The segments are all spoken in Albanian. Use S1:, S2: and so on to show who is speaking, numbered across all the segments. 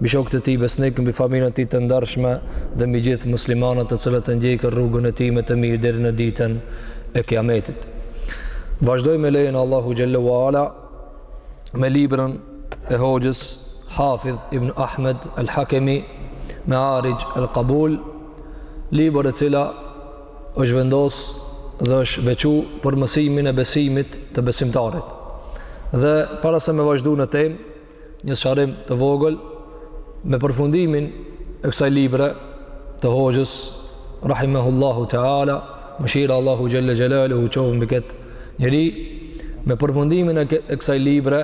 S1: mbi shokët e tij besnikë, mbi familjen e tij të ndershme dhe mbi gjithë muslimanët të cilët e ndjekën rrugën e tij me të mirë deri në ditën e Kiametit. Vazhdoj me lejen Allahu xhalla wa ala me librin e hoxhës Hafidh ibn Ahmed al-Hakimi Mearij al-Qabul, libër e cila është vendos dhe është veçu për mësimin e besimit të besimtarit. Dhe para se me vazhdu në temë, një sqarim të vogël me përfundimin e kësaj libre të hoxhës rahimehullahu teala mëshira Allahu xhelle xhelaluhu qoftë mbi këtë njeri me përfundimin e kësaj libre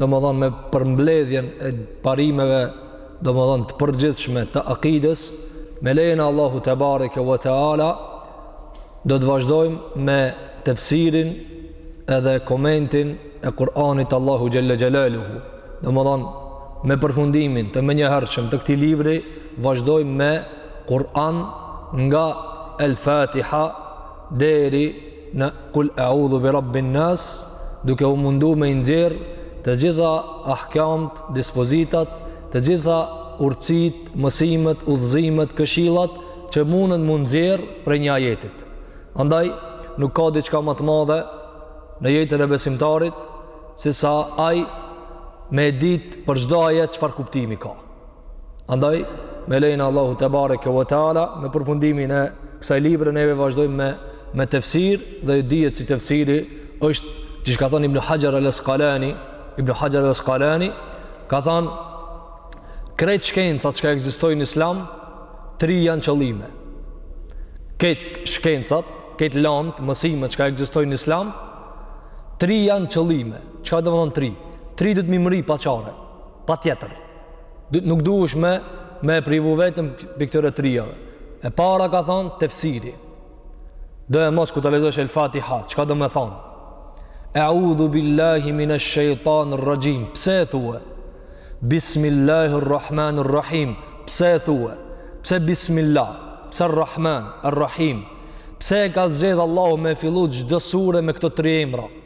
S1: domethonë me përmbledhjen e parimeve domethonë të përgjithshme të akides me lejen Allahu tebareke ve teala Do të vazhdojmë me tefsirin edhe komentin e Kur'anit Allahu xhelle xhelaluhu. Domethonë, me përfundimin të menjëhershëm të këtij libri, vazhdojmë me Kur'an nga El Fatiha deri në Kul eudhu bi Rabbin Nas, duke u mundu me i nxjerrë të gjitha ahkamt, dispozitat, të gjitha urtsitë, mësimet, udhëzimet, këshillat që munden me u nxjerr prej një ajetit. Andaj nuk ka diçka më të madhe në jetën e besimtarit se sa ai me ditë për çdo ajet çfarë kuptimi ka. Andaj me lejen Allahu tebareke ve teala me përfundimin e kësaj libre neve vazhdojmë me me tefsir dhe dihet se tefsiri është ç'ka thënë Ibn Hajar al-Asqalani Ibn Hajar al-Asqalani ka thënë Krejt shkencat çka ekzistojnë në islam, tri janë qëllime. Krejt shkencat, krejt lantë, mësimet çka ekzistojnë në islam, tri janë qëllime. Çka domethonë tri? Tri duhet me i mërri paqare, patjetër. Nuk duhesh me, me e privu veten prej këtyre trijave. E para ka thonë tefsiri, Doemos kur ta lexojsh El Fatiha, çka domethonë? Eudhu billahi minesh-shejtan rraxhim, pse e thue? Bismillahi rrahman rrahim, pse e thue? Pse bismillah, pse rrahman, rrahim? Pse e ka zgjedh Allahu me fillu çdo sure me këto tri emra?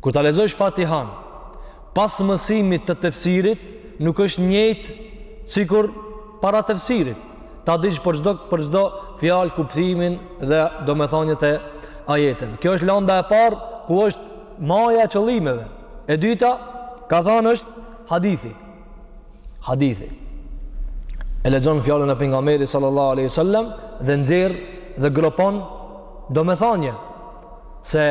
S1: Kur ta lexojsh Fatihan pas mësimit të tefsirit, nuk është njëjtë sikur para tefsirit. Ta dish për çdo fjalë kuptimin dhe domethënien e ajeteve. Kjo është landa e parë ku është maja e qëllimeve. E dyta, ka thanë është hadithi. Hadithi. E lexon fjalën e pejgamberit sallallahu alaihi wasallam dhe nxjerr dhe gropon domethënien. se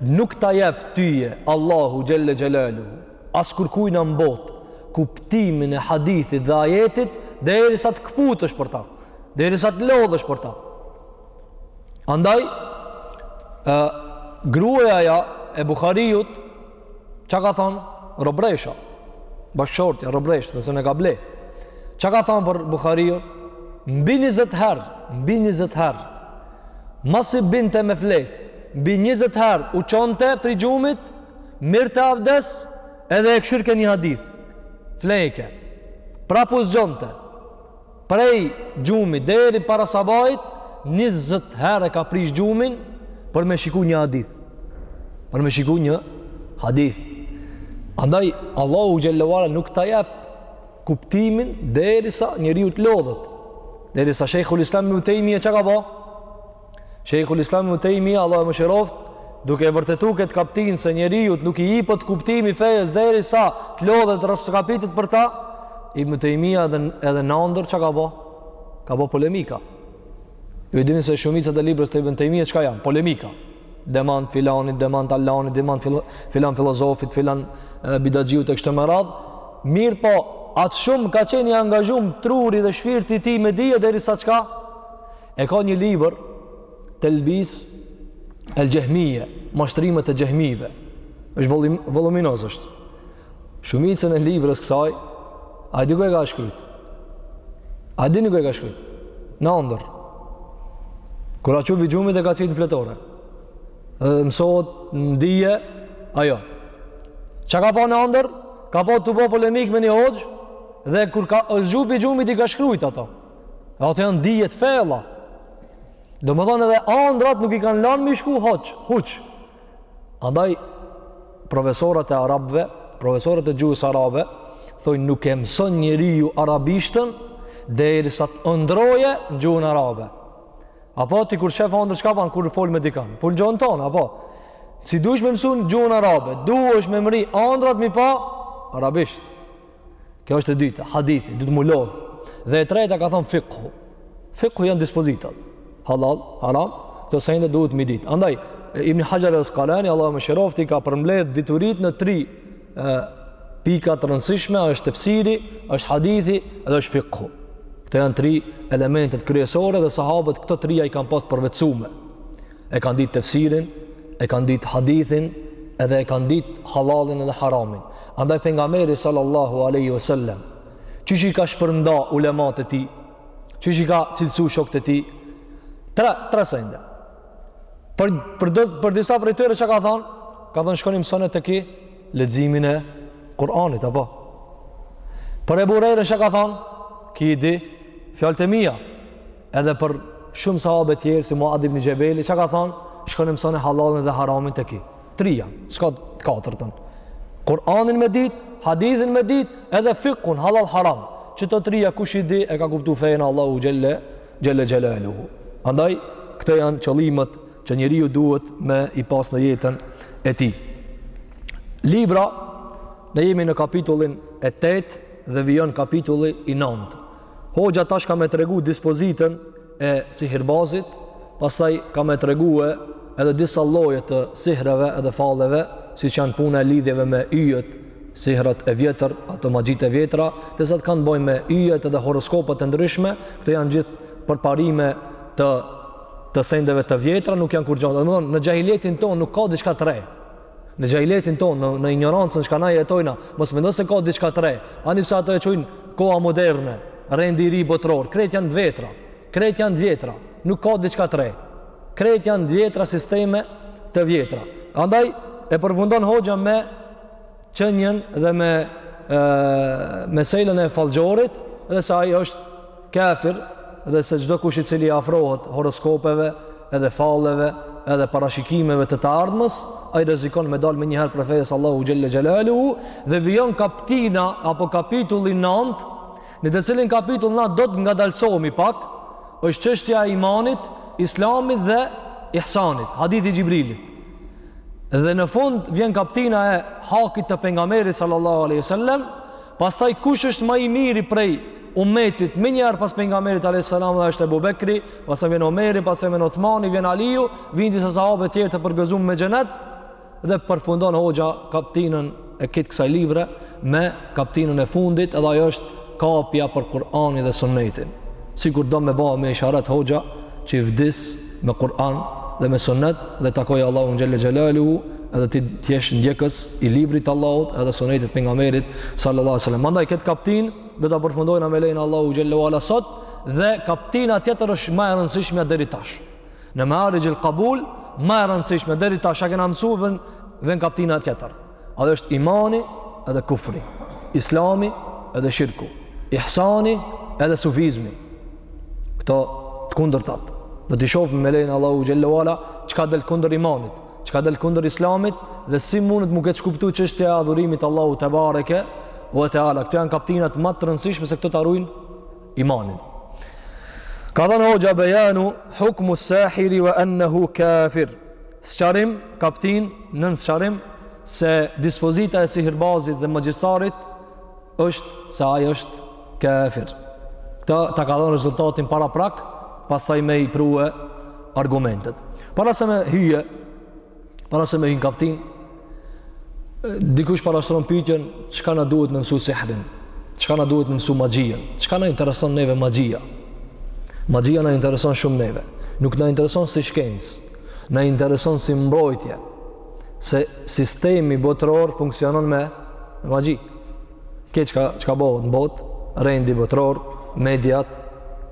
S1: nuk ta jep tyje Allahu Xhele Xhelaluhu askërkujna në botë kuptimin e hadithit dhe ajetit derisa të këputësh për ta derisa të lodhësh për ta andaj e, gruaja e Bukhariut Ça ka thonë robresha, bashkëshortja, robresh me sene ka ble. Ça ka thanë për Bukhariun? Mbi 20 herë, mbi 20 herë, masi binte me fjet, mbi 20 herë u çonte prej gjumit, mirrte avdes, edhe e kshyrke një hadith. Flejke. Prap u zgjonte. prej gjumit deri para sabahit 20 herë ka prish gjumin për me shiku një hadith për me shiku një hadith andaj Allahu Xhele ve Ala nuk ta jep kuptimin derisa njeriu të lodhet derisa Shejhul Islam Ibn Tejmije ça ka ba Shejhul Islam Ibn Taymi, Allah e mëshiroft, duke e vërtetu këtë kaptin se njeriut nuk i ipet kuptimi i fejes derisa të lodhet e të kapitet për ta, Ibn Taymi edhe edhe n'andër çka ka bo? Ka bo polemika. Ju e dini se shumica e librave të Ibn Taymi çka janë? Polemika. Demand filanit, demand alanit, demand filan filozofit, filan bidaxhiut e kështu me radhë. Mirëpo, aq shumë ka qenë i angazhum truri dhe shpirti i tij me dije derisa çka? E ka një libër Telbis el Xhehmije, Mashtrimet e Xehmijve. Është voluminoz është. Shumicën e librës kësaj a di ku e ka shkrujt? A dini ku e ka shkrujt? Në andër. Kur a çu pi gjumit e ka qitë në fletore. E mësohet në dije, ajo. Ça ka pa në andër? Ka pa tu bo polemikë me një hoxhë, dhe kur a zgju pi gjumit i ka shkrujt ato. Dhe ato janë dije të fella. Domethonë edhe andrat nuk i kanë lanë me i shku ho, huq. Andaj, profesorat e arabëve, profesorat e gjuhës arabe, thojnë nuk e mëson njeriu arabishten derisa t'ondrroje në gjuhën arabe. Apo ti kur shef andërr çka ban, kur fol me dikan, fol në gjuhën tonde, apo? Si dush me mësu gjuhën arabe, dush me mrri andrat me i pa arabisht. Kjo është e dyta, hadithi, du të me u lodh. Dhe e treta ka thanë fikhu. Fikhu janë dispozitat. Halal, haram, këto sende duhet mi ditë. Andaj, Ibn Haxher el Askalani, Allahu e mëshiroftë, i ka përmbledhë diturit në tri e, pika të rëndësishme, është tefsiri, është hadithi dhe është fikhu. Këto janë tri elementet kryesore dhe sahabët këto trija i kanë pas përvetsume. e kanë ditë tefsirin, e kanë ditë hadithin, edhe e kanë ditë halalin edhe haramin. Andaj pejgamberi sallallahu aleyhi ve sellem, qysh i ka shpërnda ulemat e tij, qysh i ka cilësu shokët e tij, tre, tre sende. Për, për, dë, për disa prej tyre çka ka thanë, ka thanë shkoni mësone te ky leximin e Kur'anit, apo? Për Ebu Hurejrën çka ka thanë, ky i di fjalët e mia, Edhe për shumë sahabe tjerë, si Muad ibn Xhebeli, çka ka thanë, shkoni mësone halalin dhe haramin te ky. Trija, s'ka të katërtën. Kur'anin me ditë, hadithin me ditë, edhe fikhun, halal haram. Qëto trija, kush i di, e ka kuptu fenë e Allahut xhelle, xhelle xhelaluhu. Andaj, këto janë qëllimet që njeriu duhet me i pas në jetën e tij. Libra, na jemi në kapitullin e tetë dhe vijon kapitulli i nëntë. Hoxha tash ka me tregu dispozitën e sihirbazit, pastaj ka me tregu edhe disa lloje të sihreve edhe falleve, siç janë puna e lidhjeve me yjet, sihrat e vjetër, ato magjit e vjetra, të cilat kanë të bëjnë me yjet edhe horoskopet e ndryshme, këto janë gjithë përparime të të sendeve të vjetra, nuk janë kurgja. Në xhahilijetin tonë nuk ka diçka të re. Në xhahilijetin tonë, në, në injorancën çka na jetojna, mos mendoni se ka diçka të re. Ani pse ata e qujnë koha moderne, rendi i ri botëror, krejt janë të vjetra. Krejt janë të vjetra, nuk ka diçka të re. Krejt janë të vjetra sisteme të vjetra. Andaj e përfundon hoxha me çështjen dhe meselen e fallxhorit dhe se ai është Kafir dhe se çdo kush i cili i afrohet horoskopeve edhe falleve edhe parashikimeve të të ardhmës, ai rrezikon me dalë menjëherë prej fesë së Allahut xhelle xhelaluhu dhe vijon kaptina apo kapitulli 9, në të cilin kapitull na do të ngadalësohemi pak, është çështja e imanit, islamit dhe ihsanit, hadithi i Xhibrilit. Dhe në fund vjen kaptina e hakit të pejgamberit sallallahu alaihi wasallam, pastaj kush është ma i miri prej umetit më njëherë pas pejgamberit alejhi selam është Abu Bekri, pastaj vjen Omeri, pastaj vjen Uthmani, vjen Aliu, vjen disa sahabë të tjerë të përgëzuar me xhenet dhe përfundon hoxha kaptinën e këtë kësaj libre me kaptinën e fundit edhe ajo është kapja për Kur'anin dhe Sunnetin. Sikur do me ba me isharet hoxha që vdis me Kur'an dhe me Sunnet dhe takoj Allahun xhel-le xhelaluhu edhe ti t'jesh ndjekës i librit të Allahut edhe Sunnetit të pejgamberit sallallahu alejhi ve selem. Mandaj këtë kaptinë Do ta përfundojna me lejen e Allahut xhel-le ve ala sot dhe kaptina tjetër është ma e rëndësishmja deri tash. Në Mearixhul Kabul, ma e rëndësishmja deri tash që kena mësu vjen, vjen kaptina tjetër. Ajo është imani edhe kufri, islami edhe shirku, ihsani edhe sufizmi. Këto të kundërtat. Do t'i shofim me lejen e Allahut xhel-le ve ala çka del kundër imanit. Çka del kundër Islamit dhe si mundet m'u keqkuptu çështja e adhurimit Allahut tebareke ve teala. Këto janë kaptinat më të rëndësishme se këto ta rrujnë imanin. Ka thanë hoxha bejanu hukmu sahiri wa ennehu kafir. Sqarim, kaptinë në sqarim, se dispozita e sihirbazit dhe magjistarit është se ai është kafir. Këtu ta ka dhënë rezultatin paraprak, pastaj me i prue argumentet. Para se me hy, para se me hy në kaptinë, dikush parashtron pytjen, çka na duhet me mësu sihrin, çka na duhet me mësu magjinë, çka na intereson neve magjia. Magjia na intereson shumë neve. Nuk na intereson si shkencë, na intereson si mbrojtje, se sistemi botëror funksionon me magji. Krejt çka bëhet në botë, rendi botëror, mediat,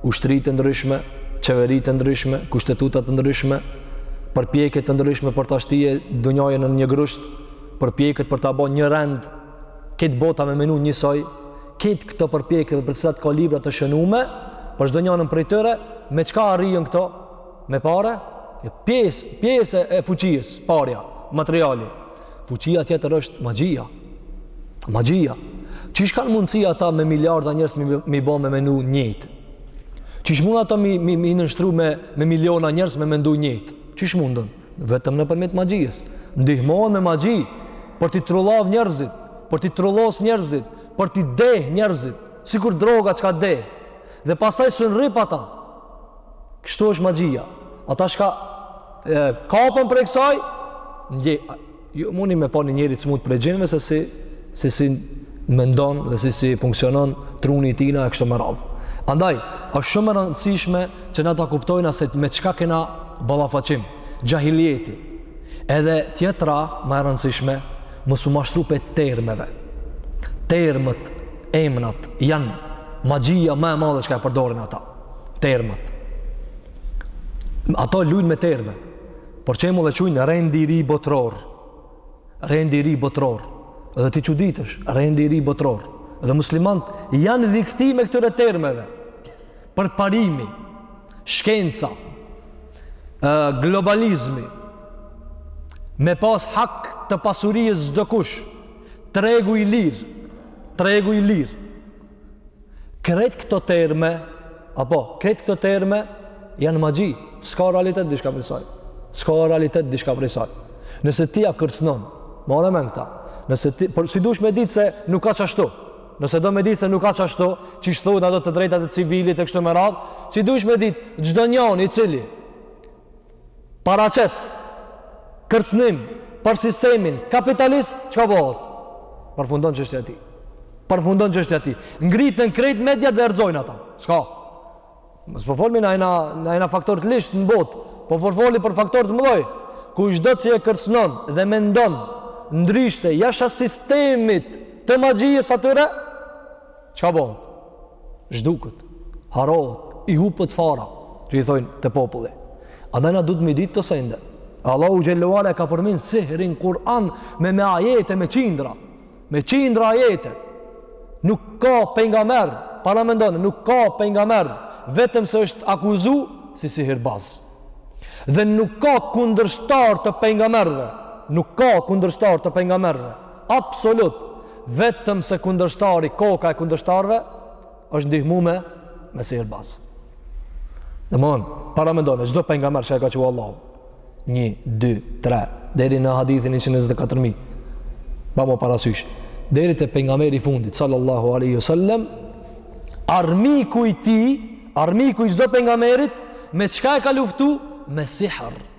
S1: ushtritë e ndryshme, qeveritë e ndryshme, kushtetutat e ndryshme, përpjekjet e ndryshme për ta shti dunjanë në një grusht, përpjekjet për ta bo një rend, krejt bota me menu njësoj, krejt këto përpjekje për të cilat ka libra të shënume, për çdo njënën prej tyre, me çka arrihen këto, me pare, pjesë, pjesë e fuqisë, parja, materiali, Fuqia tjetër është magjia. Magjia. Qysh kanë mundësi ata me miliarda njerëz m'i, m'i bo me menu njëjtë? Qysh mund ata m'i m'i, m'i nënshtru me me miliona njerëz me mendu njëjtë? Qysh munden? Vetëm nëpërmjet magjisë. Ndihmohen me magji për t'i trullav njerëzit, për t'i trullos njerëzit, për t'i deh njerëzit, sikur droga çka deh. Dhe pastaj së rrip ata. Kështu është magjia. Ata çka kapën prej kësaj, ndje, ju muni me pa një njeri të smut prej xhinëve, se si, si, si mendon dhe si, si funksionon truni i tina e kështu me radhë. Andaj, është shumë e rëndësishme që na ta kuptojmë se me çka kena ballafaqim, xhahilijeti. Edhe tjetra, ma e rëndësishme, mos u mashtru prej termeve. Termet, emnat, janë magjia ma e madhe çka e përdorin ata. termat. Ato lujnë me terme. Po qe, e qujnë rendi i ri botëror. Rendi i ri botëror. Dhe ti çuditesh, rendi i ri botëror. Dhe muslimant janë viktimë e këtyre termeve. Përparimi, shkenca, globalizmi, me pas hak të pasurisë çdokush, tregu i lirë, tregu i lirë, Krejt këto terme, apo, krejt këto terme, janë magji, s'ka realitet diçka prej saj. S'ka realitet diçka prej saj. Nëse ti ia kërcnon, more me në këta, nëse ti, por si dush me ditë se nuk ka qashtu, nëse do me ditë se nuk ka qashtu, qysh thuhet ato të drejtat e civilit e kështu me radhë, si dush me ditë, çdo njani i cili, paraqet kërcënim për sistemin kapitalist, çka bëhet? Përfundon çështja e tij. Përfundon çështja e tij. Ngritën krejt mediat dhe e rrëzojnë ata. Çka? Mos po folim na na na na faktor të ligsht në botë, po po folim për faktor të mëdhoj. Ku çdo që e kërcënon dhe mendon ndryshe jashtë sistemit të magjisë së tyre, Çka bëhet? Zhdukët, harrohet, i hupët fara, që i thojnë te populli. Andaj na duhet m'i ditë kto sende. Allahu Xhelle ve ala e ka përmend sihrin n'Kur'an me me ajete me qindra. Me qindra ajete. Nuk ka pejgamber, paramendone, nuk ka pejgamber, vetëm se është akuzu si sihirbaz. Dhe nuk ka kundërshtar të pejgamberëve. Nuk ka kundërshtar të pejgamberëve. Absolut. Vetëm se kundërshtari, koka e kundërshtarëve është ndihmu me me sihirbaz. Domthon, paramendone, çdo pejgamber çka e ka çu Allahu, 1 2 3 deri në hadithin 124000. Bane parasysh. Deri te pejgamberi i fundit sallallahu alaihi wasallam, armiku i tij, armiku i çdo pejgamberit me çka e ka luftu? Me sihr.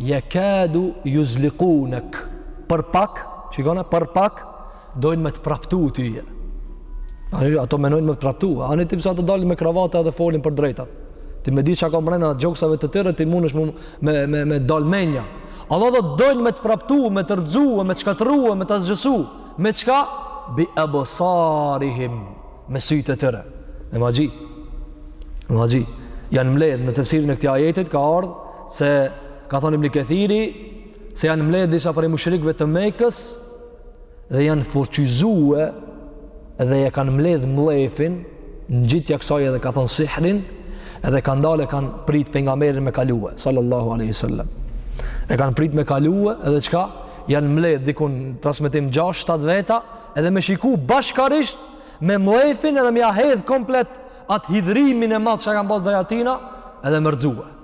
S1: Yakadu yuzliqunak. Për pak, shikona, për pak dojnë me të praptu tyje. Ani ato menojnë me të praptu, ani ti pse ato dalin me kravata dhe folin për drejtat. Ti me dit çka ka mrena gjoksave të tyre ti mundesh me me me dal menja. Ato do dojnë me të praptu, me të rrxu, me të shkatrru, me të asgjësu. Me çka? Bi absarihim. Me sy të tyre. Me magji. Me magji. Janë mbledh në tefsirin e këtij ajetit ka ardh Se ka thonë Ibn Kathiri se janë mbledhë disa prej mushrikëve të Mekës dhe janë fuqizue dhe e kanë mbledhë mllefin në gjithja kësaj edhe ka thonë sihrin edhe kanë dalë e kanë prit pejgamberin me kalue sallallahu alaihi wasallam e kanë prit me kalue edhe çka janë mbledhë diku në transmetim 6-7 veta edhe me shiku bashkarisht me mllefin edhe me ia hedh komplet atë hidhërimin e madh që kanë pas ndaj atina edhe me rrxue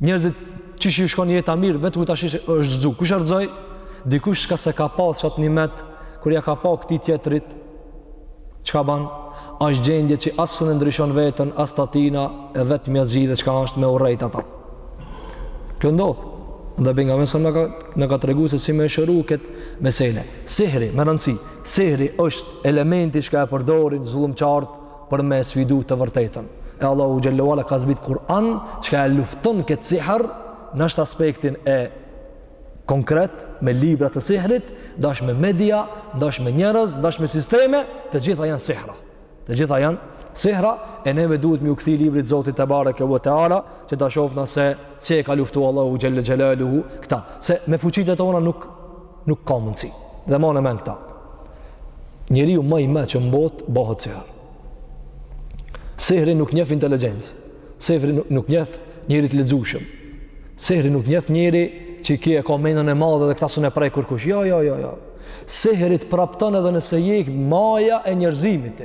S1: Njerëzit qysh i shkon jeta mirë, vetë ku tash është rrxu. Kush e rrxoi? Dikush çka s'e ka pas qat nimet, kur ia ka pa këtij tjetrit, çka ban? Ashtë gjendje që as s'e ndryshon veten, as t'atina, e vetmja zgjidhje, çka është me urrejt ata. Kjo ndodh. Edhe pejgamberi na ka, na ka tregu se si me shëru këtë mesele. Sihri, me rëndësi, sihri është elementi çka e përdorin zullumqarët, për me sfidu të vërtetën. E Allahu xhele ue ala ka zbrit Kur'an çka e lufton këtë sihr n'dash aspektin e konkret me libra të sihrit, n'dash me media, n'dash me njerëz, n'dash me sisteme, të gjitha janë sihra. Të gjitha janë sihra e neve duhet me iu kthy librit Zotit tebareke ue teala që ta shofna se si e ka luftu Allahu xhele xhelaluhu këta. Se me fuqitë tona nuk Nuk ka mundësi. Dhe mane n'men këta. Njeriu ma i madh që në botë, bëhet sihër. Sihri nuk njef inteligjencë. Sihri nuk njef njeri të lexueshëm. Sihri nuk njef njeri që ky e ka menën e madhe dhe këta s'un e prek kërkush. Jo, jo, jo, jo. Sihri të prapton edhe nëse jek maja e njerëzimit.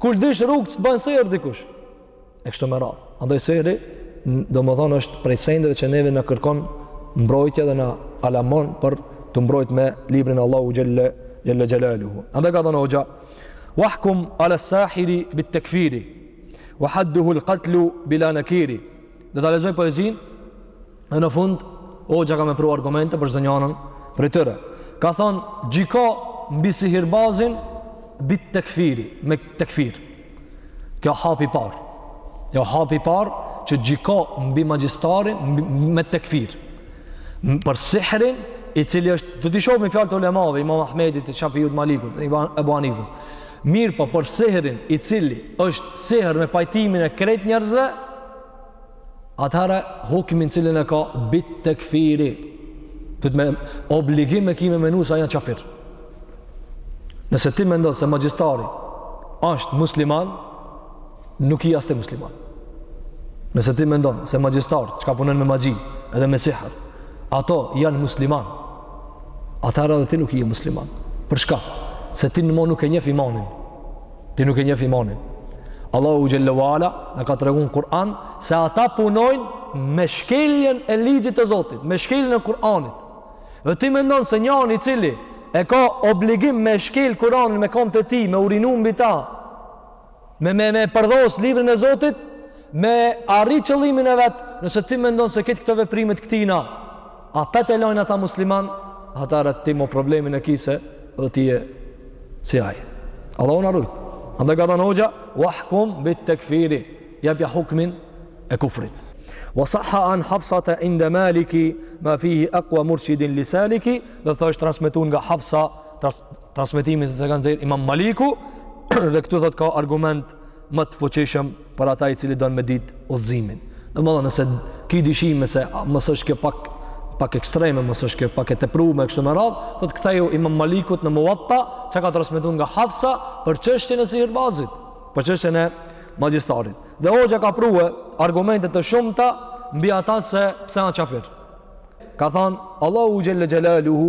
S1: Kur dish rrugë të bën sihr dikush. E kështu me radhë. Andaj sihri domethonë është prej sendeve që neve na kërkon mbrojtje dhe na alarmon për t'u mbrojt me librin e Allahut xhele, xhele xhelaluhu. Andaj ka thonë hoxha, wahkum ala sahiri bit tekfiri, wa hadduhu l'katlu bila nekiri, Do ta lexoj poezinë, dhe në fund, hoxha ka me pru argumente për çdonjanën prej tyre. Ka thonë, gjyko mbi sihirbazin, bit tekfiri, me tekfir. Kjo hapi i parë. Kjo hapi i parë që gjyko mbi magjistarin, mbi, me tekfir. Për sihrin, i cili është, do t'i shohim fjalët e ulemave, imam Ahmedit, të Shafiut Malikut, Ebu Hanifes. Mirëpo për sihrin i cili është sihr me pajtimin e krejt njerëzve, atëherë hukmin cilin e ka bit tekfiri, do të me obligim e kime menu se janë qafir. Nëse ti mendon se magjistari është musliman, nuk është musliman. Nëse ti mendon se magjistarët çka punojnë me magji edhe me sihr, ato janë musliman. Atëherë edhe ti nuk je musliman. Për çka? Se ti mo nuk e njef imanin. Ti nuk e njef imanin. Allahu xhelle ue ala na ka tregu n'Kur'an se ata punojnë me shkeljen e ligjit të Zotit, me shkeljen e Kur'anit. Dhe ti mendon se njani i cili e ka obligim me shkel Kur'anin me komt e tij, me urinu mbi ta, Me me me përdhos librin e Zotit, me arrit qëllimin e vet, nëse ti mendon se këtë këto veprime të këtina, apet e lajnë ata musliman, atëherë ti mo problemin e ki se edhe ti je si ai. Allahu na rujt. Andaj ka thënë hoxha, "Wahkum bit takfiri." Jepja hukmin e kufrit. Wa sahha an Hafsata inda Maliki ma fihi aqwa murshidin li saliki, dhe thot është transmetu nga Hafsa, transmetimin që e ka nxjerr Imam Maliku dhe këtu thot ka argument më të fuqishëm për ata i cili don me ditë udhëzimin. Domethënë nëse ki dyshime se mos është kjo pak pak ekstreme, mos është kjo pak e tepruar kështu me radhë, kthehu Imam Malikut në Muwatta, që ka transmetuar nga Hafsa për çështjen e sihirbazit, për çështjen e magjistarit. Dhe hoxha ka pru argumente të shumta mbi ata se pse janë kafir. Ka thënë Allahu xhelle xhelaluhu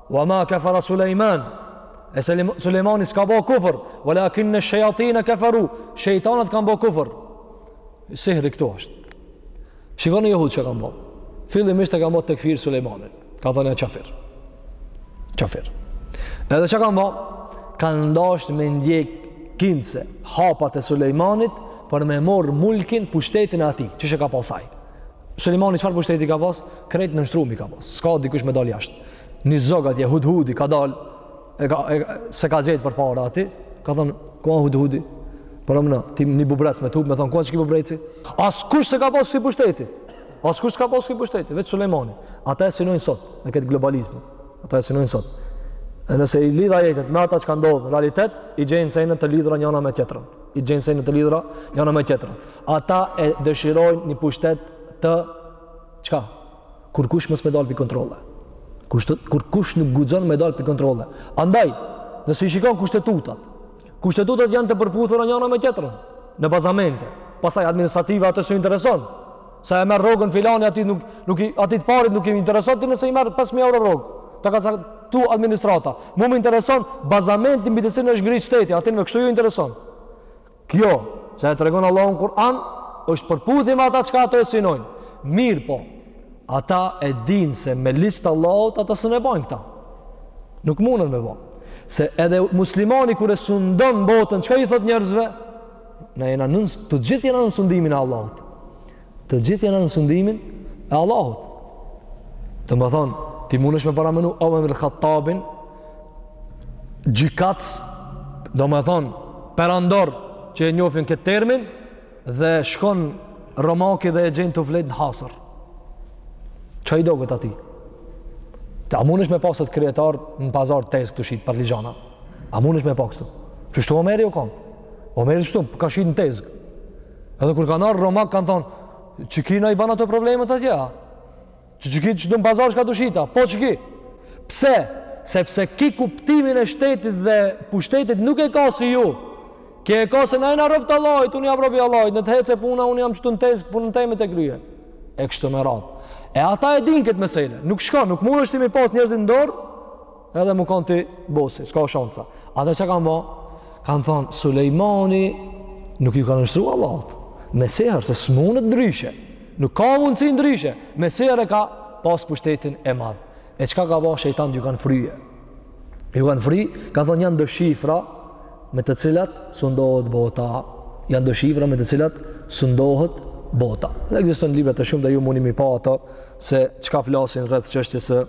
S1: Wa ma kafara Sulejman. E Sulejmani s'ka bë kufër, walakin ash-shayatin kafaru. Shejtanat kanë bë kufër. Sihri këtu është. Shikoni jehud ça kanë bë. Fillimisht e kanë bë tekfir Sulejmanin. Kanë thënë ja qafir. Qafir. Edhe çka kanë bë? Kanë dasht me ndjek kinse hapat e Sulejmanit për me mor mulkin pushtetin e atij, qysh e ka pas ai. Sulejmani çfarë pushteti ka pas? Krejt në nënshtrim i ka pas. S'ka dikush me dal jashtë. Një zog atje, hudhudi, ka dal, e ka, e, s'e ka gjetë përpara atij, ka thonë, ku asht hudhudi? Paramendo ti një bubrec me t'hup, me thonë, ku asht qiky bubreci? Askush s'e ka pas kësi pushteti. Askush s'e ka pas kësi pushteti, veç Sulejmani. Ata e synojnë sot, me këtë globalizëm. Ata e synojnë sot. E nëse i lidh ajetet me ata çka ka ndodhë, realitet, i gjen se janë të lidhra njëna me tjetrën. i gjen se janë të lidhura njëna me tjetrën. Ata e dëshirojnë një pushtet të çka? Kurkush mos me dalë pi kontrolle. Kur, kurkush nuk guxon me dalë pi kontrolle. Andaj, nëse i shikon kushtetutat, kushtetutat janë të përputhura njëna me tjetrën, në bazamente. Pastaj administrative ato s'e intereson, Sa e merr rrogën filani aty nuk nuk i atij të parit nuk i intereson ti nëse i merr 5000 euro rrogë. Ta ka caktu administrata. Mu më intereson bazamenti mbi të cilën është ngri shteti, atynve kështu ju intereson. Kjo, çka e tregon Allahu në Kur'an, është përputhje me ata çka ato e synojnë. Mirëpo ata e dinë se me listë Allahut ata s'e bojnë këta. Nuk mundën me bo. Se edhe muslimani kur e sundon botën, çka i thot njerëzve? na jena nën, të gjithë jena në sundimin e Allahut. Të gjithë jena në sundimin e Allahut. Domethonë, ti munesh me paramenu Omer ibn Khattabin, gjykatës, domethonë, perandor që e njofin këtë termin, dhe shkon romaki dhe e gjen tu fjetë në hasër. Ça i doket atij? A munesh me pa sot kryetar në pazar tezgë tu shitë patlixhana? A munesh me pa sot? Qeshtu Omeri u konë? Omeri shtu, ka shit në tezg. Edhe kur ka ardhë romaku, ka thonë, qiky na i ban ato problemet atje, a? Qiky që në pazar shka tu shit a, po qiky. Pse? Sepse ky kuptimin e shtetit dhe pushtetit nuk e ka si ju. Ky e ka se na jena robt e Allahut, unë jam rob i Allahut, në të hecë puna, unë jam qëtu në tezg, punën teme e kryj. E kështu me radhë. E ata e din këtë mesele, nuk shkon, nuk munesh ti m'i pas njerëzit n'dorë, Edhe me konë ti bosi, s'ka shanca. Ata çka kanë bo, kanë thonë, Sulejmani nuk ju ka nënshtru Allahut. Me seher, se s'munet ndryshe. Nuk ka mundësi ndryshe. Me seher e ka pas pushtetin e madh. E çka ka bo shejtani, ju ka fry. Ju ka fry, ka thonë janë do shifra me të cilat sundohet bota. Janë do shifra me të cilat sundohet bota. Dhe ekzistojnë libra të shumta dhe ju mundni m'i pa ato se çka flasin rreth çështjes së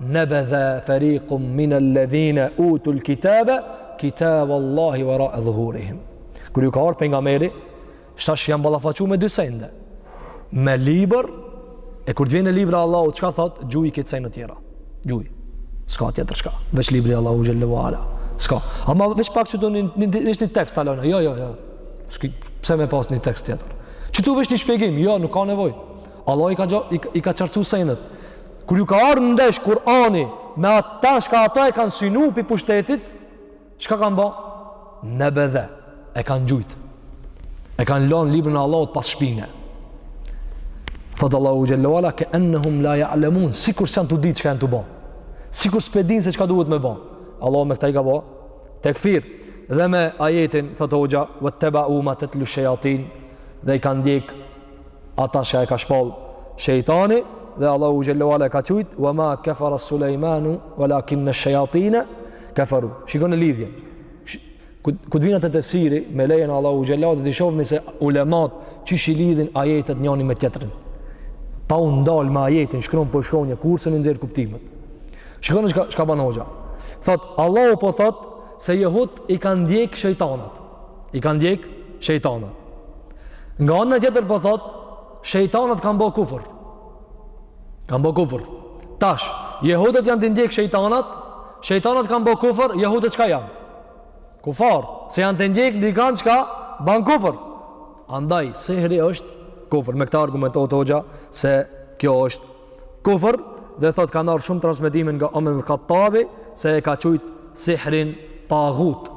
S1: Nabadha fariqun min alladhina utu alkitaba kitab Allahi wara dhuhurihim. Kur ju ka ardhë pejgamberi, tash janë ballafaqu me dy sende. Me libër e kur të vjen në librin e Allahut, çka thot? Gjuj këto sene tjera. Gjuj. S'ka tjetër çka. Veç libri Allahut xhelle ve ala. S'ka. Ama veç pak çdo një një tekst talon. Jo, jo, jo. S'ki pse me pas një tekst tjetër? Qitu veç një shpjegim? Jo, nuk ka nevojë. Allah i ka i, i ka qartu senet. Kur ju ka ardhë ndesh Kurani me ata çka ata e kanë synu prej pushtetit, çka kanë ba? Nebedhe, e kanë gjujtë. E kanë lanë librin e Allahut pas shpine. Thotë Allahu xhelle ve ala, ke ennehum la ja alemun, sikur s'janë tu ditë çka janë tu ba. Sikur s'pe din se çka duhet me ba. Allahu me këta i ka ba tekfir. Dhe me ajetin, thotë Hoxha, vettebeu ma tetlush shejatin, dhe i kanë ndjekë ata që e ka shpallë shejtani dhe Allahu xhelle ue ala ka qujt wa ma kafara sulejmanu walakin ash-shayatin kafaru shikone lidhjen kur t'vina te tefsiri me lejen Allahut xhelle ue ala do të shofmi se ulemat qysh i lidhin ajetet njani me tjetrin pa u ndal me ajetin shkronje për shkronje kur s'i nxjerr kuptimet shikon çka çka ban hoxha thot Allahu po thot se jehudt i kanë ndjek shejtanat i kanë ndjek shejtanët. Nga ana tjetër po thot, shejtanët kanë bo kufër. Kanë bo kufër. Tash, jehudët janë t'i ndjek shejtanët, shejtanët kanë bo kufër, jehudët çka janë? Kufar, se janë të ndjek dikan çka ban kufër. Andaj sihri është kufër. Me këtë argumenton hoxha se kjo është kufër dhe thot kanë ardh shumë transmetime nga Omer al-Khattabi se e ka qujt sihrin tagut.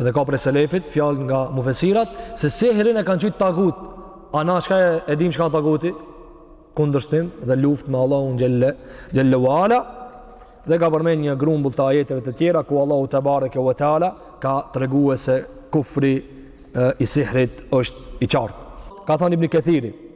S1: Dhe ka prej selefit, fjalë nga mufesirat, se sihrin e kanë qujt tagut. A na çka e, e dimë çka taguti? Kundërshtim dhe luftë me Allahun xhelle, xhelle wa ala. Dhe ka përmend një grumbull të ajeteve të tjera, ku Allahu tebareke wa teala, ka tregue se kufri e, i sihrit është i qartë. Ka thanë ibn Kethiri,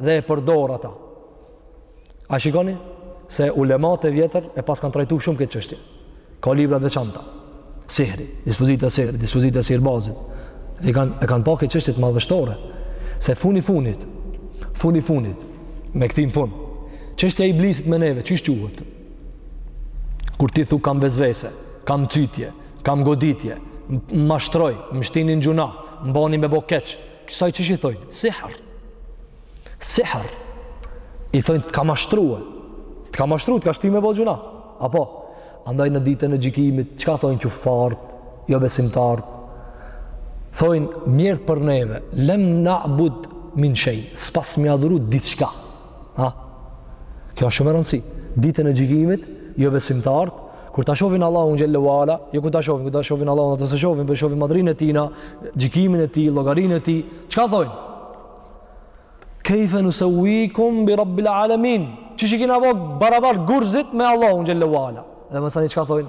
S1: dhe e përdor ata. A shikoni se ulemat e vjetër e paskan trajtu shumë këtë çështje. Ka libra të veçanta. Sihri, dispozita e sihrit, dispozita e sihirbazit. E kanë e kanë pa këtë çështje madhështore. Se fundi fundit, fundi fundit me u kthy n'fund. Çështja e iblisit me neve, qysh quhet? Kur ti thu kam vezvese, kam cytje, kam goditje, m'mashtroi, m'shtini n'gjuna, m'bani me bo keq, Kësaj qysh i thojnë, sihr. Sihr. I thojnë të ka mashtrue. Të ka mashtru, të ka shti me bo gjuna. Apo, andaj në ditën e gjykimit, çka thojnë qufartë, jobesimtartë, thojnë mjerë për neve lem nabud min shej s'pasmi adhuru diçka Ha? Kjo është shumë me rëndësi. Ditën e gjykimit, jobesimtart, kur ta shohin Allahun xhelle wala, jo kur ta shohin, kur ta shohin Allahun, ata se shohin, po shohin madhërinë e tina, gjykimin e tij, llogarinë e tij. Çka thojnë? Kejfe nusevikum bi rabbil alamin, qysh i kina bo barabar gurzit me Allahun xhelle wala. Dhe masanej çka thojnë?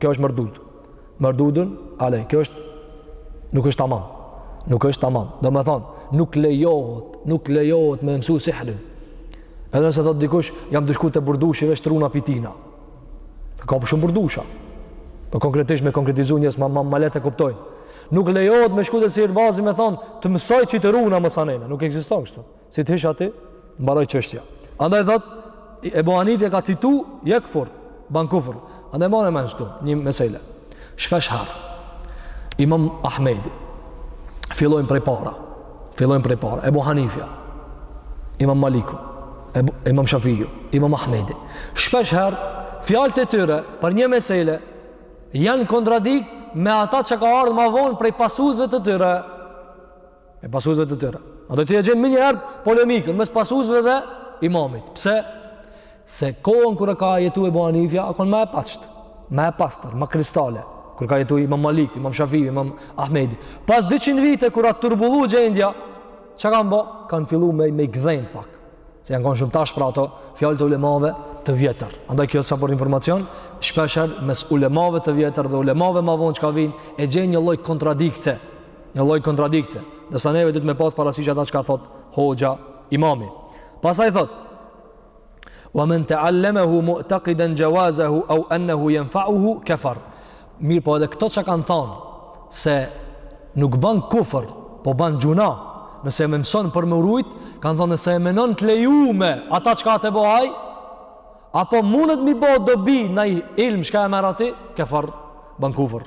S1: Kjo është merdud. Merdudun alej, kjo është, nuk është tamam. Nuk është tamam. Domethonë, nuk lejohet, nuk lejohet me mësu sihrin. Edhe nëse thotë dikush, jam tu shku te burdushi veç t'runa pi tina. Se ka shumë burdusha. Po konkretisht me konkretizu njerz ma, ma, ma lehtë e kuptojnë. Nuk lejohet me shku te sihrbazi me thonë, të mësoj që të runa masanejna. Nuk ekziston kështu. Si të hisha ti, mbaroj qështja. Andaj thot, Ebu Hanifja ka citu, jekfur, ban kufër. Andaj mbane men këtu, një mesele. Shpesh herë, imam Ahmedi, fillojmë prej para, fillojmë prej para, Ebu Hanifja, imam Maliku, imam Shafiju, imam Ahmedi. Shpesh herë, fjalët e tyre, për një mesele, janë kontradikt me ata që ka ardhë ma vonë prej pasuesve të tyre. e pasuesve të tyre. Andaj ti e gjen ndonjëherë polemikën mes pasuesve dhe imamit. Pse? Se kohën kur ka jetu Ebu Hanifja, a konë ma e paqtë, ma e pastër, ma kristale, kur ka jetu imam Maliku, imam Shafiu, imam Ahmedi. Pas 200 vite, kur a turbullu gjendja, ça kanë bo? Kanë fillu me, me i gdhenjë pak. Se janë konë shumë të ashpra ato fjalët e ulemave të vjetër. Andaj kjo sa për informacion, shpeshherë mes ulemave të vjetër dhe ulemave ma vonë që ka vijnë, e gjen një lloj kontradikte Një lloj kontradikte. Ndërsa neve duhet me pas parasysh ata çka thot hoxha imami. Pastaj thot: "Wa man ta'allamahu mu'taqidan jawazahu aw annahu yanfa'uhu kafar." Mir po edhe këto çka kanë thon se nuk ban kufër, po ban gjynah. Nëse e mëson për me u rujt, kanë thonë nëse e menon të lejume ata çka a tu bo aj, apo mundet mi bo dobi naj ilm shka e mer ati, kefar, ban kufër.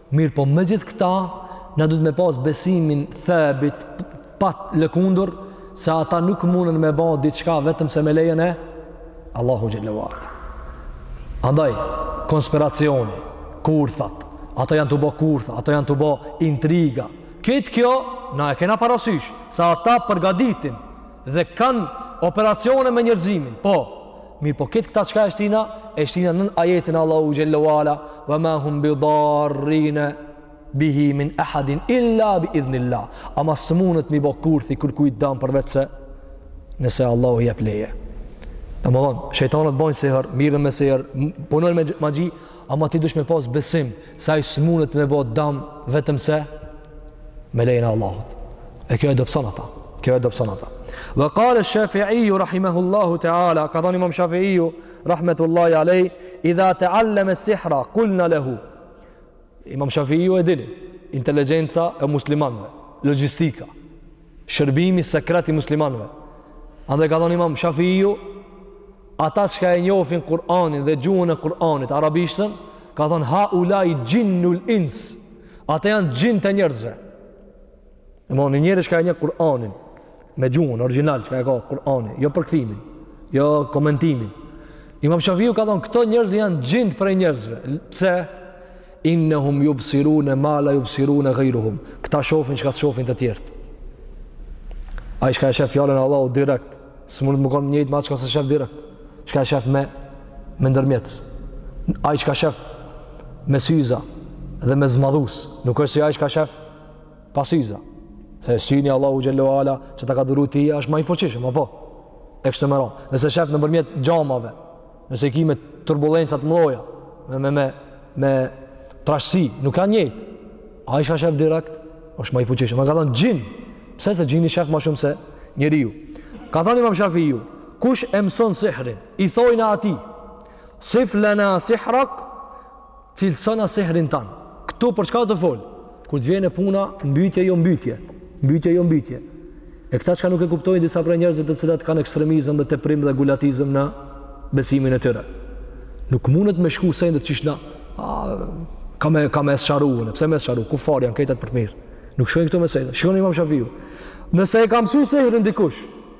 S1: Mirë po me gjithë këta, na duhet me pas besimin thebit, pa lëkundur, se ata nuk mundën me ba diçka vetëm se me lejën e Allahu xhelle wa ala. Andaj, konspiracioni, kurthat, ata janë tu bo kurtha, ato janë tu bo intriga. Krejt kjo, na e kena parasysh, se ata përgaditin, Dhe kan operacione me njerëzimin. Po. Mirë po krejt këta çka e shtina? E shtina nën ajetin e Allahu xhelle wa ala, "Wa ma hum bi darrina bihi min ahadin illa bi idhnillah." Ama s'munet mi bo kurthi kurkujt dam përveç se nëse Allahu jep leje. Domthon, shejtanët bojnë sehër, miren me sehër, punojnë me magji, Ama ti dush me pas besim se ai s'munet me bo dam vetëm se me lejen e Allahut. E kjo e dobson ata. Kjo e dobson ata. Wa qala ash-Shafi'iyu rahimahullahu ta'ala, ka thonë Imam Shafiu rahmetullahi alayh, "Idha ta'allama sihra, qulna lahu." Imam Shafiu e dini, inteligjenca e muslimanëve, logjistika, shërbimi sekret i muslimanëve. Andaj ka thonë Imam Shafiu, Ata çka e njohin Kur'anin dhe gjuhën e Kur'anit, arabishtën, ka thënë haulai xhinnul ins. Ata janë xhind te njerëzve. Domethënë njerëz çka e njeh Kur'anin, me gjuhën, origjinal, çka e ka Kur'ani, jo përkthimin, jo komentimin. Imam Shafiu ka thonë, këto njerëz janë xhind prej njerëzve. Pse? Innehum jubsirune ma la jubsirune gajruhum. Këta shofin çka s'shofin të tjerët. Ai çka e shef fjalën Allahu direkt, S'mundet me kon njëjtë me atë çka s'e shef direkt. Çka shef me, me ndërmjetës. Ai çka shef me syza dhe me zmadhues. Nuk është si ai çka shef pa syza. Se syni Allahu xhel-le ue ala që ta ka dhuru ty, është ma i fuqishëm, apo? E kështu me radhë. Nëse shef nëpërmjet xhamave, Nëse i ki me turbulenca të mëdha, me me me me trashësi, nuk janë njëjtë. Ai çka shef direkt, është ma i fuqishëm. A ka thënë xhin. Pse se xhini shef ma shumë se njeriu. Ka thënë Imam Shafiu, kush e mëson sihrin, i thojnë atij, sif lana sihrak, Cilësoje na sihrin tan. Ktu për çka është tu fol? Kur të vjen e puna, mbytje jo mbytje. Mbytje jo mbytje. E këta çka nuk e kuptojnë disa prej njerëzve të cilët kanë ekstremizëm dhe teprim dhe gulatizëm në besimin e tyre. Nuk mundet me shku sendet qysh na, ka me, ka me u sqaru, pse me u sqaru? Kufar janë krejt për të mirë. Nuk shkojnë këto mesele. Shikoni Imam Shafiu. Nëse e ka mësu sihrin dikush,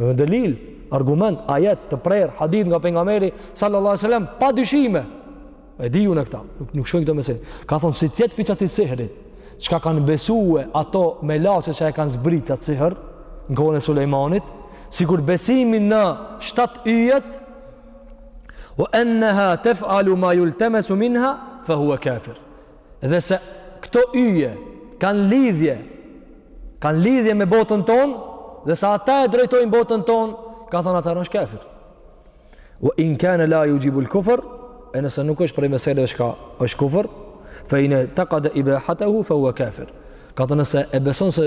S1: Me delil, argument, ajet të prerë, hadith nga pejgamberi sallallahu alajhi wasallam pa dyshime. E dini ju këta, nuk nuk shkojnë këto mesele. Ka thonë si t'jetë prej qatij sihrit, çka kanë besuar ato melaqe që e kanë zbrit qat sihr në kohën e Sulejmanit, sikur besimi në shtatë yjet ue enneha tef'alu ma yultamasu minha fa huwa kafir. dhe se këto yje kanë lidhje kanë lidhje me botën tonë dhe se ata e drejtojnë botën tonë, ka thonë ata është kafir. Wa in kana la yujibu al-kufr, e nëse nuk është prej meseleve çka është kufër, fa in taqada ibahatahu fa huwa kafir. Ka thënë nëse e beson se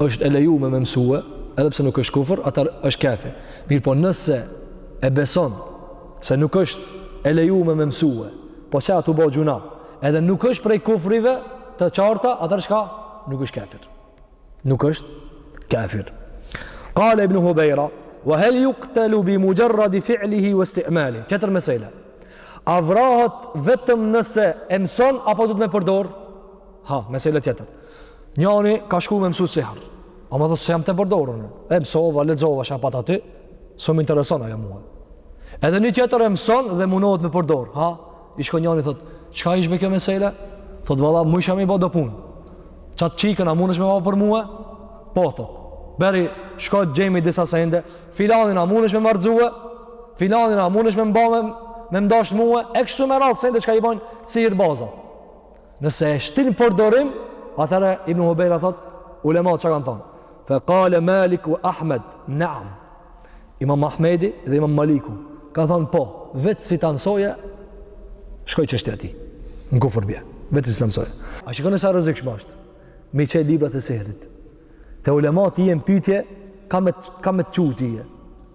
S1: është e lejume me mësue, edhe pse nuk është kufër, atëherë është kafir. Mirëpo nëse e beson se nuk është e lejume me mësue, po se â tu bo gjynah, edhe nuk është prej kufrive të qarta, atëherë çka, nuk është kafir. Nuk është kafir. Kale ibn Hubejra, wa hel juktelu bi muxherradi fi'lihi wa sti'malihi. Tjetër mesele. A vrahet vetëm nëse e mëson, apo duhet me përdorë? Ha, mesele tjetër. Njani ka shku me mësue sihr. Ama thotë s'e jam tu përdor. E mësova, lexova, ça pat aty. S'më intereson ajo mua. Edhe një tjetër e mëson dhe munohet me përdor. Ha, i shkon njani thot, çka ish me kjo mesele? Thot, valla, m'u dashka me i bo do punë. Qat çikën, a mundesh me ma bo për mua? Po, thot. Beri, shko të gjemi disa sende. Filanin, a mundesh me ma rrëzue? Filanin, a mundesh me m'ba me, me m'dasht mua? E kështu me radhë sende çka i bojnë sihirbazat. Nëse e shtin përdorim, atëherë Ibnu Hubejra thot, ulemat ça kanë thonë, fe kale Malik ue Ahmed, naam, imam Ahmedi dhe imam Maliku, kan thonë po, veç si ta mësojë, shkoi çështja e tij, në kufër bie, veç si ta mësojë. A shikon e sa rrezikshme është, me i çel librat e sihrit, te ulematë je n'pytje, ka me të çu tutje,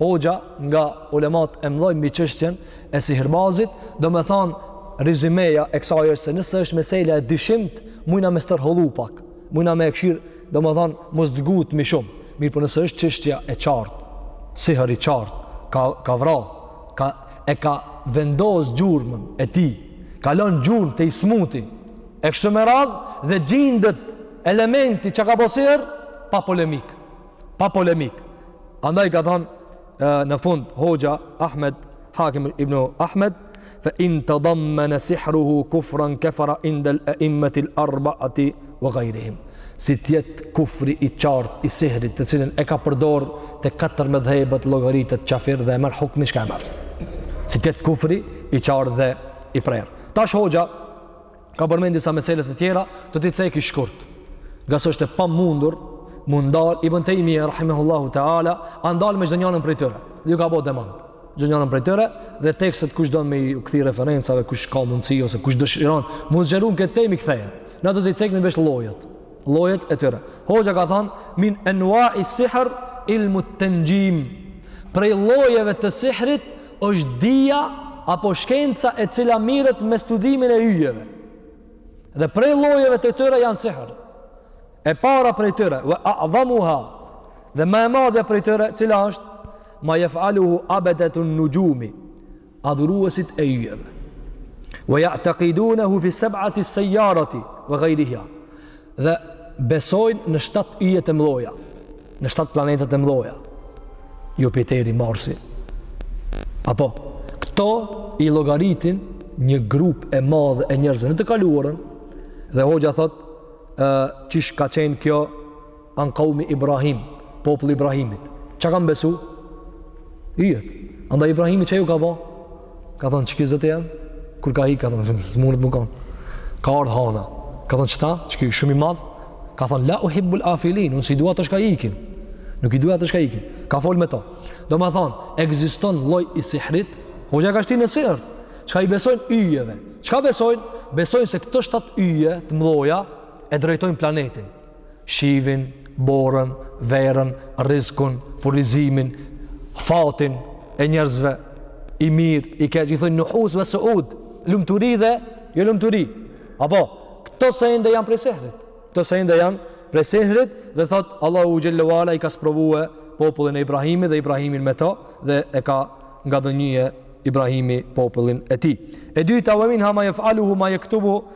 S1: hoxha nga ulemat e mëdhej mbi çështjen e sihirbazit, domethënë rezymeja e kësaj është se nëse është mesela e dyshimtë, mujna me stërhollu pak, mujna me e kshir, domethënë, mos të ngutemi shumë, mirëpo nëse është çështja e qartë, sihër i qartë, ka, ka vra, ka, e ka vendos gjurmën e tij, ka lan gjurmë te i smuti, e kështu me radhë, dhe gjindet elementi që ka bo sihër, pa polemikë. pa polemik. Andaj ka thanë në fund Hoxha Ahmed Hakim ibnu Ahmed fa in tadammana sihruhu kufran kafara inda al-a'immati al-arba'ati wa ghayrihim. Si të jetë kufri i qartë i sihrit, të cilin e ka përdor te katër medhhebet llogaritet qafir dhe e merr hukmin çka e merr. Si të jetë kufri i qartë dhe i prerë. Tash Hoxha Ka përmend disa mesele të tjera, do t'i ceki shkurt. Ngase është e pamundur, m'u ndal, Ibn Tejmije rahimehullahu ta'ala, a ndal me çdonjanën prej tyre. Dhe ju ka bo demand. Çdonjanën prej tyre, dhe tekstet kush don me iu kthy referencave, kush ka mundësi, ose kush dëshiron, m'u zgjeru n'këtë temë, i kthehet. Na do t'i cekmi veç llojet. Llojet e tyre. Hoxha ka than, min enuai sihr ilmu tenxhim. Prej llojeve të sihrit, është dija apo shkenca e cila miret me studimin e yjeve. Dhe prej llojeve të tyre janë sihër. E para prej tyre, ve a'dhamu ha, dhe ma e madhja prej tyre, cila është, ma jef'aluhu abedetun nuxhumi, adhuruesit e yjeve. Ve ja'tekidunehu fi seb'ati sejjarati, ve gajriha. dhe besojnë në shtatë yjet e mdhoja, në shtatë planetet e mdhoja. Jupiteri, Marsi. Apo këto i llogaritin një grup e madh e njerëzve në të kaluarën dhe hoxha thotë qysh ka qenë kjo an kaumi Ibrahim, populli Ibrahimit. Ça kanë besu? Yjet. Andaj Ibrahimi ça ju ka bo? Ka thonë, qiky zoti jem? Kur ka hik, ka thonë, s'mundet me konë. Ka ardhë hana. Ka thonë, qita, qiky shumë i madh. Ka thonë, la uhibbul afilin, unë s'i du ato shka ikin. Nuk i du ato shka ikin. Ka fol me to. Domethonë, ekziston lloj i sihrit, hoxha ka shti në sihr, çka i besojnë yjeve. Çka besojnë? Besojnë se këto shtatë yje të mdhoja e drejtojnë planetin. shiun, borën, verën, rrizkun, furnizimin, fatin e njerëzve, i mirë, i keq, i thonë nuhus ve suud, lumturi dhe jo lumturi. Apo, këto sende janë prej sehrit. Këto sende janë prej sehrit dhe thotë Allahu xhelle ve ala i ka sprovue popullin e Ibrahimit dhe Ibrahimin me to dhe e ka ngadhënjye Ibrahimi popullin e tij. E dyta, "Wa minha ma yaf'aluhu ma yaktubu"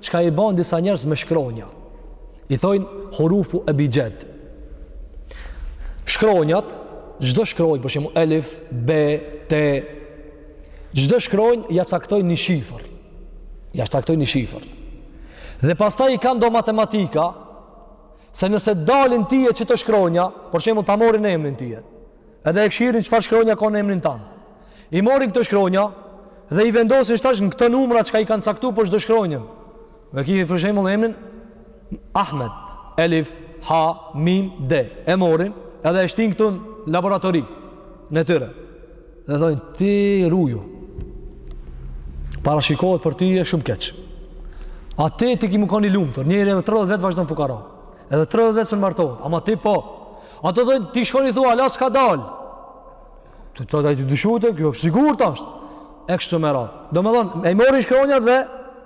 S1: Çka i ban disa njerëz me shkronja? I thojnë hurufu ebxhed. Shkronjat, çdo shkronjë, për shembull elif, be, te, çdo shkronjë ja caktojnë një shifër. Ja caktojnë një shifër. Dhe pastaj i kanë do matematika, se nëse dalin tye qito shkronja, për shembull ta morrin emrin tye. Edhe e kshirin çfarë shkronja ka në emrin tan. I morrin këto shkronja dhe i vendosin shtash në këto numra çka i kanë caktu për çdo shkronjë. Dhe e ki ti për shembull emrin Ahmed, Elif, Ha, Mim, D. E morrin edhe e shtin këtu në laboratorin e tyre. Dhe thonë ti ruju. Parashikohet për tye shumë keq. A ti ti ki me kon i lumtur. Njëri edhe 30 vjet vazhdon fukara. Edhe 30 vjet sen martohet. Ama ti po. A të thonë ti shkon i thu, hala s'ka dalë. T'thonë ti dyshute, kjo e sigurt asht. E kështu t'merr. Domethonë, e morrin shkronjat dhe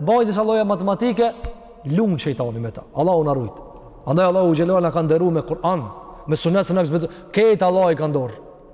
S1: bajnë disa loja matematike, lun shejtani me ta. Allahu na rujtë. Andaj Allahu xhelle ve ala na ka nderu me Kur'an, me sunet se na ka msu. Krejt Allahu i ka n'dorë.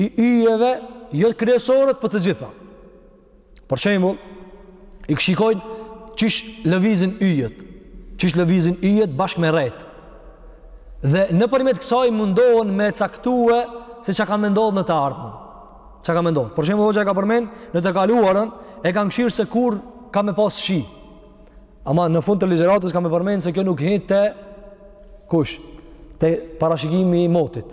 S1: i yjeve jo kryesoret, për të gjitha. Për shembull, i shikojnë qysh lëvizin yjet, qysh lëvizin yjet bashkë me retë. Dhe nëpërmjet kësaj mundohen me caktue se çka ka me ndodh në të ardhmen. Çka ka me ndodh. Për shembull, hoxha i ka përmend në të kaluarën e kanë kshir se kur ka me pas shi. Ama në fund të ligjëratës kam me përmend se kjo nuk hin te kush? Te parashikimi i motit.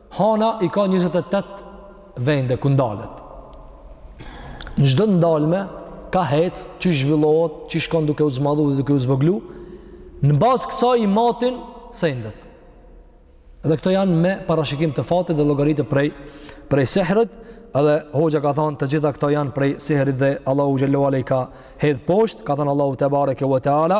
S1: Hana i ka njëzet e tetë vende ku ndalet. Në çdo ndalme ka hec, qysh zhvillohet, qysh shkon duke u zmadhu dhe duke u zvoglu, në bazë kësaj i matin sendet. Dhe këto janë me parashikim të fatit dhe llogariten prej prej sehrit, edhe hoxha ka thonë të gjitha këto janë prej sehrit dhe Allahu xhelle ve ala i ka hedh poshtë, ka thanë Allahu tebareke ve teala,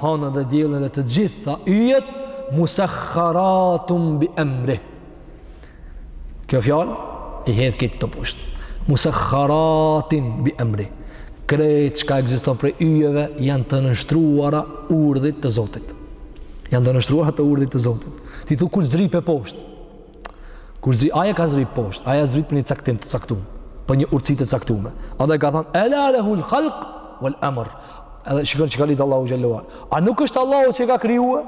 S1: Hanën dhe diellin dhe të gjitha yjet musakharatun bi emri. Kjo fjalë i hedh këto poshtë. Musakharatin bi emri. Krejt çka ekziston prej yjeve janë të nënshtruara urdhit të Zotit. Janë të nënshtruara të urdhit të Zotit. Ti thu kur zret poshtë. Kur zret ajo ka zrit poshtë, ajo zret për një caktim të caktum, për një urtsi të caktume. Andaj ka thanë, ela lehul khalku vel emr. Edhe shikon çka ka lidh Allahu xhelle. A nuk është Allahu që e ka krijue?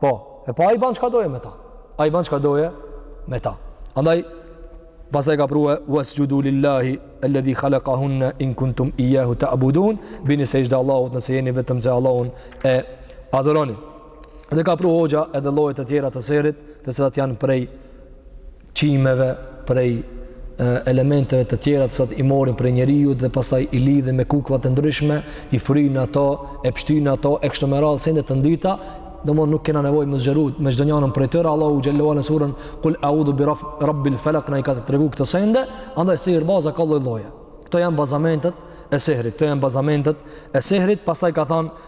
S1: Po, e po ai ban çka doje me ta. Ai ban çka doje me ta. Andaj, pastaj ka prue, vesxhudu lillahi, ledhi khalekahunne, in kuntum ijjahu ta'budun, bini sexhde Allahut nëse jeni vetëm që Allahun e adhuroni. Dhe ka pru hoxha edhe llojet e tjera të sehrit, të cilat janë prej qimeve, prej elementeve të tjera që i morin prej njeriut dhe pastaj i lidhin me kukla të ndryshme, i fryjnë ato, e pshtyjnë ato, e kështu me radhë sende të ndyta, domethënë nuk kena nevojë me u zgjeru me çdo njënën prej tyre, Allahu xhelle ve ala në surën, kul eudhu bi rabbil felak na i ka tregu këto sende, andaj sihrbaza ka lloj-lloje. Këto janë bazamentet e sehrit, këto janë bazamentet e sehrit, pastaj ka thanë,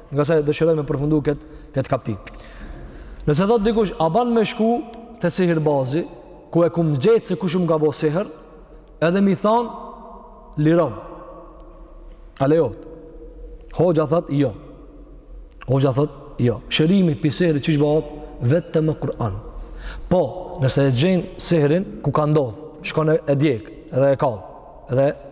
S1: Ngase dëshiroj me përfundu këtë, këtë kaptinë. Nëse thot dikush, a ban me shku te sihirbazi, ku e kam gjet se kush m'ka bo sihir, edhe me i than, lirom. A lejohet? Hoxha thot, jo. Hoxha thot, jo. Shërimi pi sihrit që bahet, vetëm me Kur'an. Po, nëse e gjen sihrin, ku ka ndodhë, shkon e djeg, edhe e kall, edhe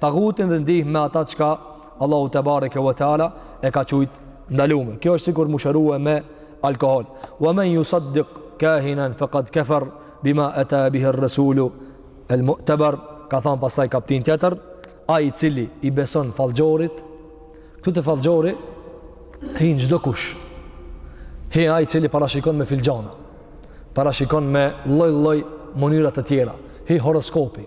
S1: Taghutin dhe ndihmë me ata çka Allahu tebareke ve teala e ka qujt t'ndalume. Kjo është sikur me u shërue me alkohol. Wa man yusaddiq kahinan faqad kafar bima ata bihi ar-rasul al-mu'tabar. Ka thanë pastaj kaptin tjetër, ai i cili i beson fallxhorit, këtu te fallxhori hin çdo kush. Hi ai i cili parashikon me filxhana, parashikon me lloj-lloj mënyra të tjera. Hi horoskopi.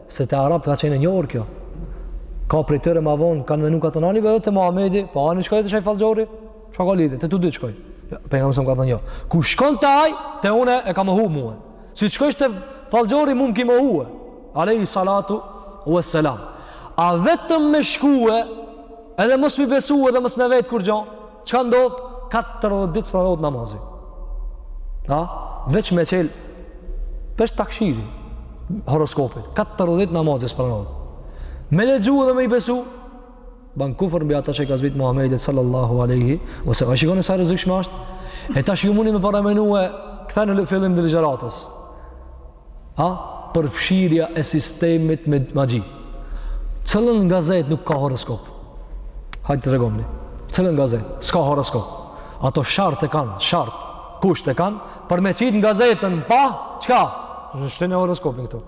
S1: Se te arabët ka qenë e njohur kjo. Ka prej tyre ma vonë, kanë menu ka thonë ani, edhe te Muhamedi, po ani shkoj te qaj fallxhori, çka ka lidhe, te të dy shkoj. Pejgamberi alejhi selam ka thonë jo. Kush shkon te aj, te une e ka mohu mue. Si të shkojsh te fallxhori, mu më ki mohue. Alejhi salatu ve selam. A vetëm me shkue, edhe mos me i besu edhe mos me vet kurgjo, Çka ndodh? Katërdhjetë ditë s'pranohet namazi. A? Veç me çel pesh takshiri horoskopin. Katërdhjetë dit namazi s'pranohet. Me lexu dhe me i besu ban kufër mbi ata që i ka zbrit Muhamedit sallallahu alaihi wasallam. A shikoni sa e rrezikshme ashtë? E tash ju muni me paramenue kthehen në fillim të ligjëratës. A përfshirja e sistemit me magji. Cillën gazetë nuk ka horoskop? Hajt tregomni. Cillën gazetë s'ka horoskop? Ato shart e kanë, shart, kusht e kanë, për me qitë gazetën, pa, çka? Shtine horoskopin këtu.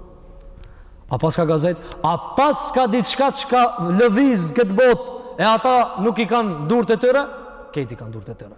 S1: A paska gazetë? A paska diçka çka lëviz këtë botë e ata nuk i kanë durët e tëre? Kejt i kanë durët e tëre.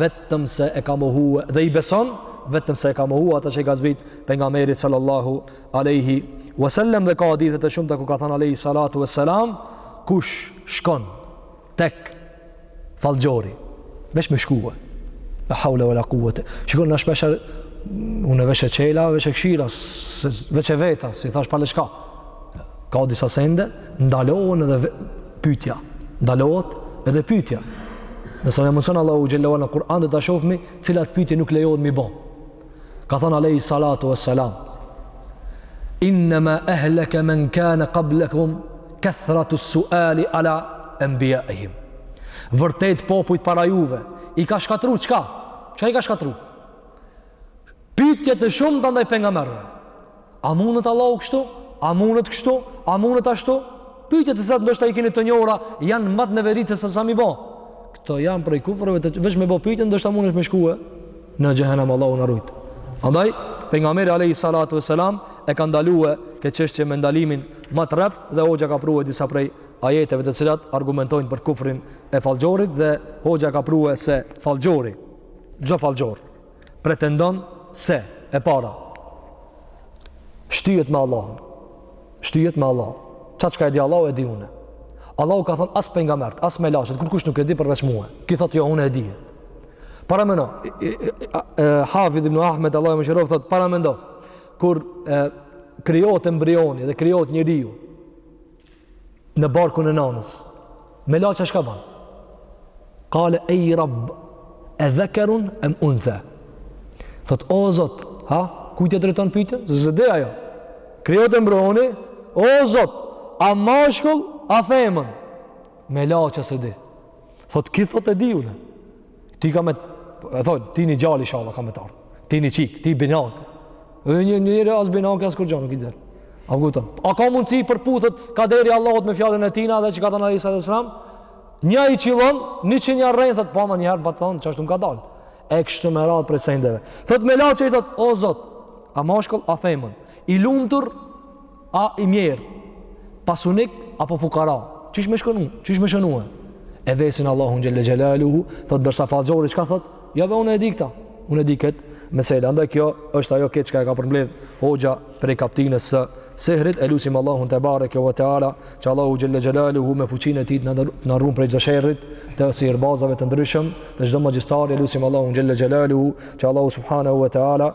S1: vetëm se e ka mohue dhe i beson vetëm se e ka mohue ata që i ka zbrit pengamerit sallallahu aleyhi wasallam dhe ka hadithet e shumta ku ka thënë aleyhi salatu wasallam kush shkon tek fallxhori veç me shkue la haule ve la kuvete shikon na shpeshherë unë veç e çela veç e kshira veç e veta si thash pale çka Ka disa sende, ndalohen edhe pytja. Ndalohet edhe pytja. Nëse më mundson Allahu xhele ve ala në Kur'an do ta shofmi, cilat pytje nuk lejohet mi bo. Ka thonë alejhi salatu ve selam, innema ehleke men kane kablekum, kethratu suali ala embijaihim. Vërtet popujt para juve, i ka shkatru, çka? Çka i ka shkatru? Pytjet e shumta ndaj pengamerve. A mundet Allahu kështu? A mundet kështu? A mundet ashtu? Pytje të cilat ndoshta i keni të njohura, janë ma të neveritshme se sa mi bo. Këto janë prej kufreve veç me bo pytje ndoshta mundesh me shkue në xhehenem Allahu na rujtë. Andaj, pengameri alejhi salatu ve selam e ka ndalue ket çështje me ndalimin ma të rreptë dhe hoxha ka prue disa prej ajeteve të cilat argumentojnë për kufrin e fallxhorit dhe hoxha ka prue se fallxhori, çdo fallxhor, pretendon se e para shtyhet me Allahun. Shtyhet me Allahun. Ça çka e di Allahu e di unë. Allahu ka thënë as pejgambert, as melaqet, kurkush nuk e di përveç mua. Ki thotë jo unë e di. Paramendo, Hafidh ibn Ahmed Allahu e mëshiroftë thotë paramendo kur krijohet embrioni dhe krijohet njeriu. në barkun e nanës. Melaqja çka ban? Kale ej rab, e dhekerun em untha. Thot, o zot, ha, kujt ja drejton pytjen? Se s'e di ajo. Krijohet embrioni, o zot, a mashkull, a femën? Melaqja s'e di. Thot, ki thot e di une. Ti ka me, e thot, ti një djalë ishalla ka me të ardhë. Ti një çikë, ti binakë. Dhe njëri as binakë, as kurgjo nuk i del. A kupton. A ka mundësi përputhet kaderi i Allahut me fjalën e tina dhe që ka thonë alejhi salatu selam? Nja i qillon, njëqind i rren, thot, pa po, ma njëherë, pa të thonë, që ashtu më ka dalë. E kështu me radhë prej sendeve. Thot, melaqja i thot, o zot, a mashkull, a femën. I lumtur, A i mjerë, pasanik apo fukara, qysh me shkrue, qysh me shënue. E vesin Allahun Xhelle Xhelaluhu, thot ndërsa fallxhori, çka thot? Jo be unë e di këta, unë e di këtë mesela. Ndaj kjo është ajo qe çka e ka përmbledh hoxha prej kaptinës së sihrit, e lusim Allahun tebareke ve teala, që Allahu Xhelle Xhelaluhu me fuqin e tij të na run prej çdo sherrit, të sihirbazave të ndryshëm, dhe çdo magjistari, e lusim Allahun Xhelle Xhelaluhu, që Allahu Subhanahu ve teala,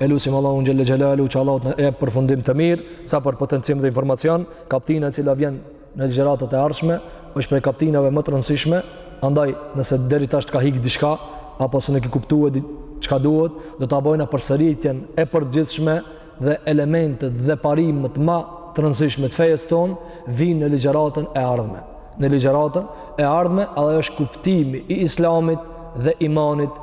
S1: E lusim Allahun xhelle xhelaluhu që Allahu të na jap përfundim të mirë, sa për potencim dhe informacion, kaptina e cila vjen në ligjëratat e ardhshme është prej kaptinave më të rëndësishme, andaj nëse deri tash të ka hik diçka apo se nuk e ke kuptu çka duhet, do ta bojna përsëritjen e përgjithshme dhe elementet dhe parimet ma të rëndësishme të fejës tonë vijnë në ligjëratën e ardhme. Në ligjëratën e ardhme, ajo është kuptimi i Islamit dhe imanit